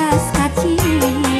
Cacat